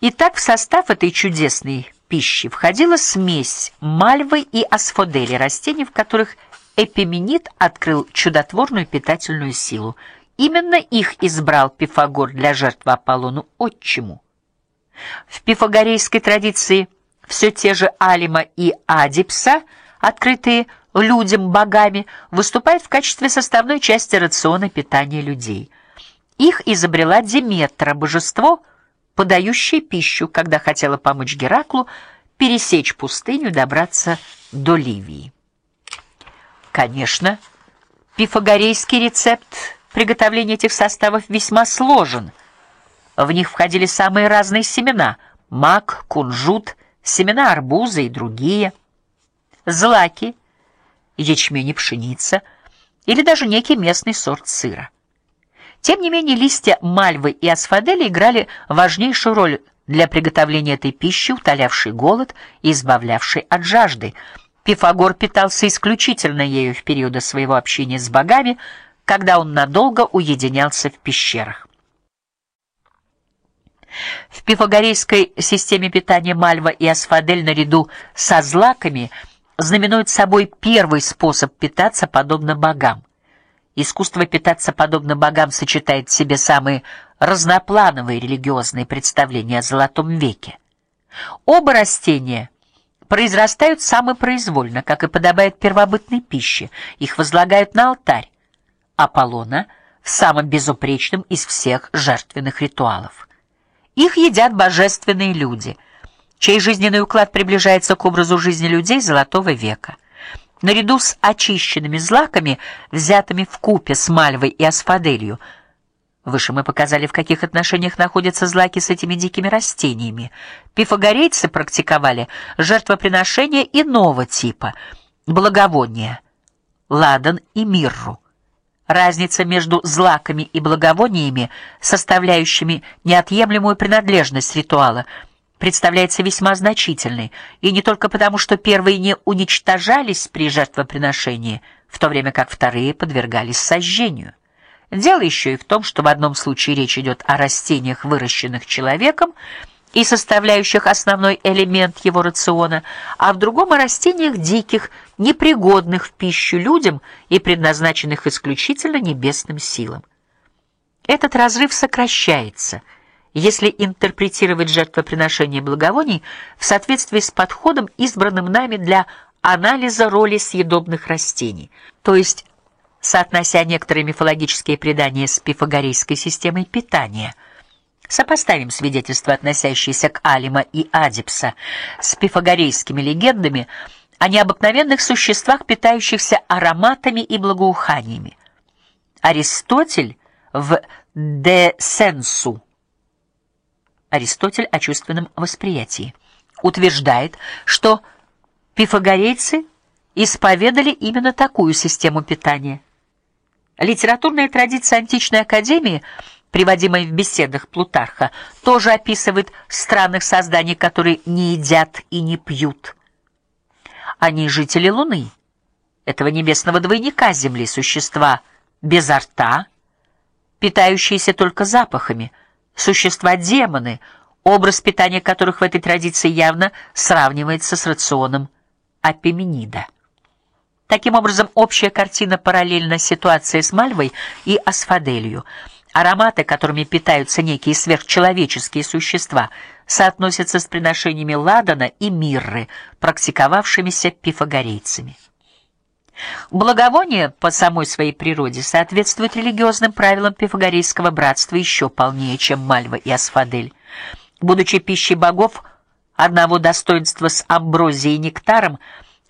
Итак, в состав этой чудесной пищи входила смесь мальвы и асфодели, растений, в которых эпименид открыл чудотворную питательную силу. Именно их избрал Пифагор для жертвы Аполлону отчиму. В пифагорейской традиции все те же Алима и Адипса, открытые людям богами, выступают в качестве составной части рациона питания людей. Их изобрела Деметра, божество, подающее пищу, когда хотела помочь Гераклу пересечь пустыню и добраться до Ливии. Конечно, пифагорейский рецепт приготовления этих составов весьма сложен. В них входили самые разные семена: мак, кунжут, семена арбуза и другие, злаки, ячмень и пшеница или даже некий местный сорт сыра. Тем не менее, листья мальвы и асфадели играли важнейшую роль для приготовления этой пищи, утолявшей голод и избавлявшей от жажды. Пифагор питался исключительно ею в периоды своего общения с богами, когда он надолго уединялся в пещерах. В пифагорейской системе питания мальва и асфадель наряду со злаками знаменуют собой первый способ питаться подобно богам. Искусство питаться подобно богам сочетает в себе самые разноплановые религиозные представления о золотом веке. Оба растения произрастают самопроизвольно, как и подобает первобытной пище. Их возлагают на алтарь Аполлона в самом безупречном из всех жертвенных ритуалов. Их едят божественные люди, чей жизненный уклад приближается к образу жизни людей золотого века. Наряду с очищенными злаками, взятыми в купе с мальвой и асфаделью, выше мы показали, в каких отношениях находятся злаки с этими дикими растениями. Пифагорейцы практиковали жертвоприношения иного типа: благовония, ладан и мирру. Разница между злаками и благовониями, составляющими неотъемлемую принадлежность ритуала, представляется весьма значительной, и не только потому, что первые не уничтожались при жертвоприношении, в то время как вторые подвергались сожжению. Дело еще и в том, что в одном случае речь идет о растениях, выращенных человеком, и составляющих основной элемент его рациона, а в другом о растениях диких, непригодных в пищу людям и предназначенных исключительно небесным силам. Этот разрыв сокращается, если интерпретировать жертвоприношение благовоний в соответствии с подходом, избранным нами для анализа роли съедобных растений, то есть соотнося некоторые мифологические предания с пифагорейской системой питания – Сопоставим свидетельства, относящиеся к Алима и Адипса, с пифагорейскими легендами о необыкновенных существах, питающихся ароматами и благоуханиями. Аристотель в De Sensu Аристотель о чувственном восприятии утверждает, что пифагорейцы исповедали именно такую систему питания. Литературная традиция античной академии – приводимое в беседах Плутарха, тоже описывает странных созданий, которые не едят и не пьют. Они жители Луны, этого небесного двойника Земли, существа без рта, питающиеся только запахами, существа-демоны, образ питания которых в этой традиции явно сравнивается с рационом Апименида. Таким образом, общая картина параллельна ситуации с Мальвой и Асфаделью – Ароматы, которыми питаются некие сверхчеловеческие существа, соотносятся с приношениями ладана и мирры, практиковавшимися пифагорейцами. Благовония по самой своей природе соответствуют религиозным правилам пифагорейского братства еще полнее, чем мальва и асфадель. Будучи пищей богов одного достоинства с амброзией и нектаром,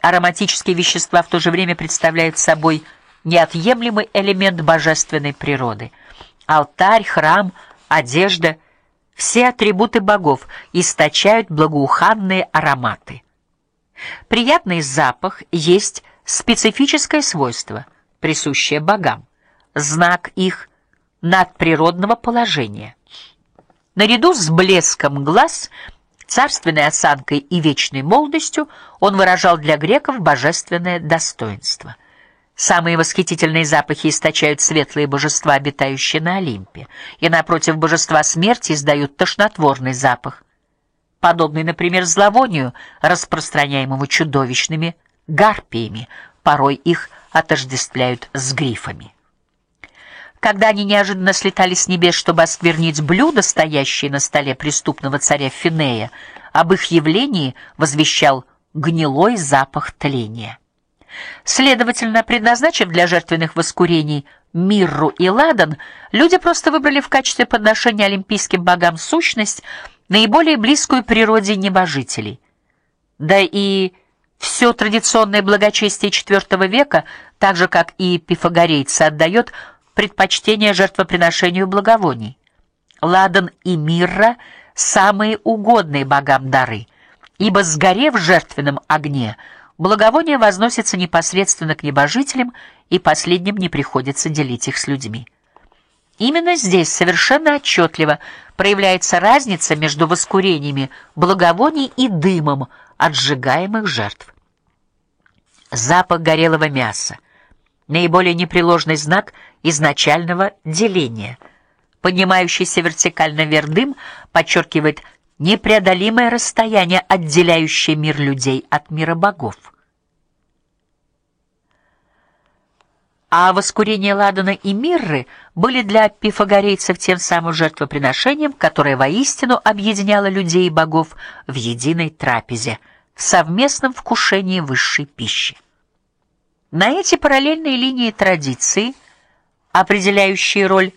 ароматические вещества в то же время представляют собой неотъемлемый элемент божественной природы – Алтарь, храм, одежда все атрибуты богов источают благоуханные ароматы. Приятный запах есть специфическое свойство, присущее богам, знак их надприродного положения. Наряду с блеском глаз, царственной осанкой и вечной молодостью он выражал для греков божественное достоинство. Самые восхитительные запахи источают светлые божества, обитающие на Олимпе, и напротив божества смерти издают тошнотворный запах. подобный, например, зловонию, распространяемому чудовищными гарпиями, порой их отождествляют с грифами. Когда они неожиданно слетали с небес, чтобы осквернить блюдо, стоящее на столе преступного царя Финея, об их явлении возвещал гнилой запах тления. Следовательно, предназначив для жертвенных воскурений мирру и ладан, люди просто выбрали в качестве подношения олимпийским богам сущность, наиболее близкую природе небожителей. Да и все традиционное благочестие IV века, так же как и пифагорейцы, отдает предпочтение жертвоприношению благовоний. Ладан и мирра самые угодные богам дары, ибо сгорев в жертвенном огне, благовония возносятся непосредственно к небожителям, и последним не приходится делить их с людьми. Именно здесь совершенно отчетливо проявляется разница между воскурениями благовоний и дымом от сжигаемых жертв. Запах горелого мяса наиболее непреложный знак изначального деления. Поднимающийся вертикально вверх дым подчеркивает непреодолимое расстояние, отделяющее мир людей от мира богов. А воскурение ладана и мирры были для пифагорейцев тем самым жертвоприношением, которое воистину объединяло людей и богов в единой трапезе, в совместном вкушении высшей пищи. На эти параллельные линии традиции, определяющие роль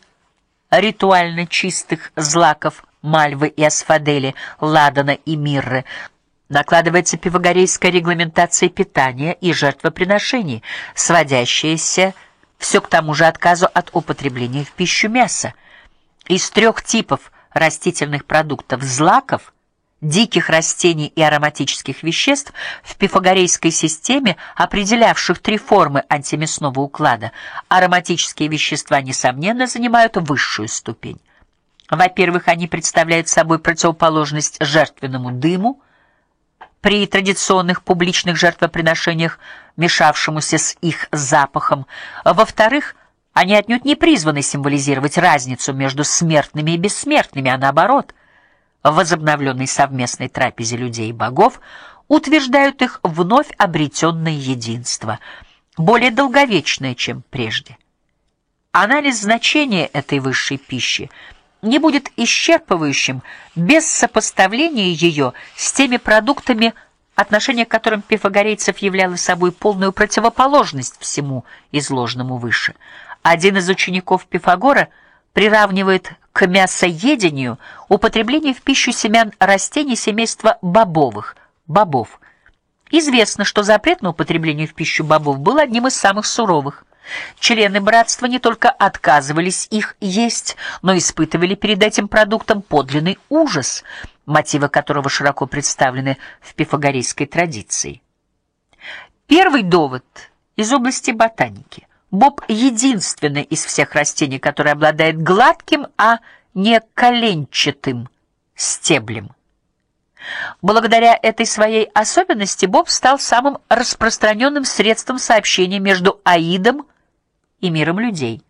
ритуально чистых злаков мальвы и асфадели, ладана и мирры, накладывается пифагорейская регламентация питания и жертвоприношений, сводящаяся все к тому же отказу от употребления в пищу мяса. Из трех типов растительных продуктов злаков диких растений и ароматических веществ в пифагорейской системе, определявших три формы антимясного уклада, ароматические вещества несомненно занимают высшую ступень. Во-первых, они представляют собой противоположность жертвенному дыму при традиционных публичных жертвоприношениях, мешавшемуся с их запахом. Во-вторых, они отнюдь не призваны символизировать разницу между смертными и бессмертными, а наоборот – в возобновленной совместной трапезе людей и богов утверждают их вновь обретенное единство, более долговечное, чем прежде. Анализ значения этой высшей пищи не будет исчерпывающим без сопоставления ее с теми продуктами, отношение к которым пифагорейцев являло собой полную противоположность всему изложенному выше. Один из учеников Пифагора приравнивает к мясоедению употребление в пищу семян растений семейства бобовых, бобов. Известно, что запрет на употребление в пищу бобов был одним из самых суровых. Члены братства не только отказывались их есть, но испытывали перед этим продуктом подлинный ужас, мотивы которого широко представлены в пифагорейской традиции. Первый довод из области ботаники. Боб единственный из всех растений, который обладает гладким, а не коленчатым стеблем. Благодаря этой своей особенности боб стал самым распространенным средством сообщения между аидом и миром людей.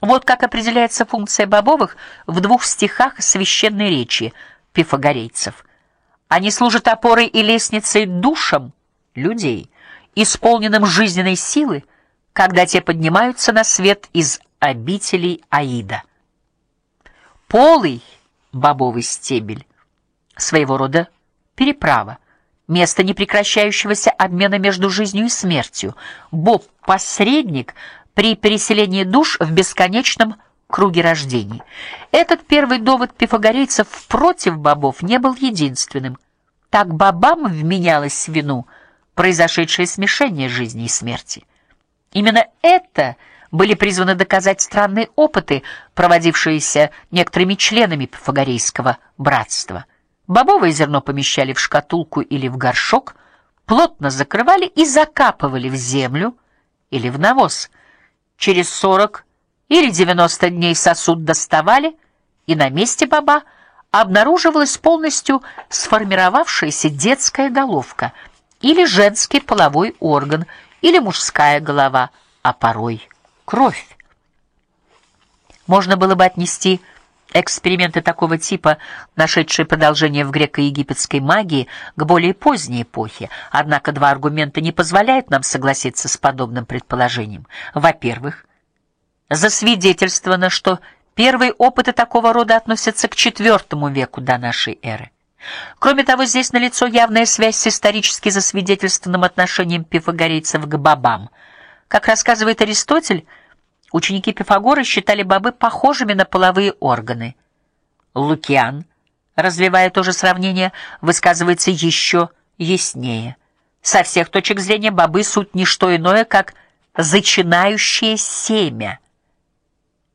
Вот как определяется функция бобовых в двух стихах священной речи пифагорейцев. Они служат опорой и лестницей душам людей, исполненным жизненной силы, когда те поднимаются на свет из обителей Аида. Полый бобовый стебель своего рода переправа, место непрекращающегося обмена между жизнью и смертью. Боб посредник при переселении душ в бесконечном круге рождений. Этот первый довод пифагорейцев против бобов не был единственным. Так бобам вменялось в вину произошедшее смешение жизни и смерти. Именно это были призваны доказать странные опыты, проводившиеся некоторыми членами Пифагорейского братства. Бобовое зерно помещали в шкатулку или в горшок, плотно закрывали и закапывали в землю или в навоз. Через 40 или 90 дней сосуд доставали, и на месте боба обнаруживалась полностью сформировавшаяся детская головка или женский половой орган или мужская голова, а порой кровь. Можно было бы отнести Эксперименты такого типа, нашедшие продолжение в греко-египетской магии к более поздней эпохе, однако два аргумента не позволяют нам согласиться с подобным предположением. Во-первых, засвидетельствовано, что первые опыты такого рода относятся к IV веку до нашей эры. Кроме того, здесь налицо явная связь с исторически засвидетельствованным отношением пифагорейцев к бабам. Как рассказывает Аристотель, Ученики Пифагора считали бобы похожими на половые органы. Лукиан, развивая то же сравнение, высказывается еще яснее. Со всех точек зрения бобы суть не что иное, как зачинающее семя –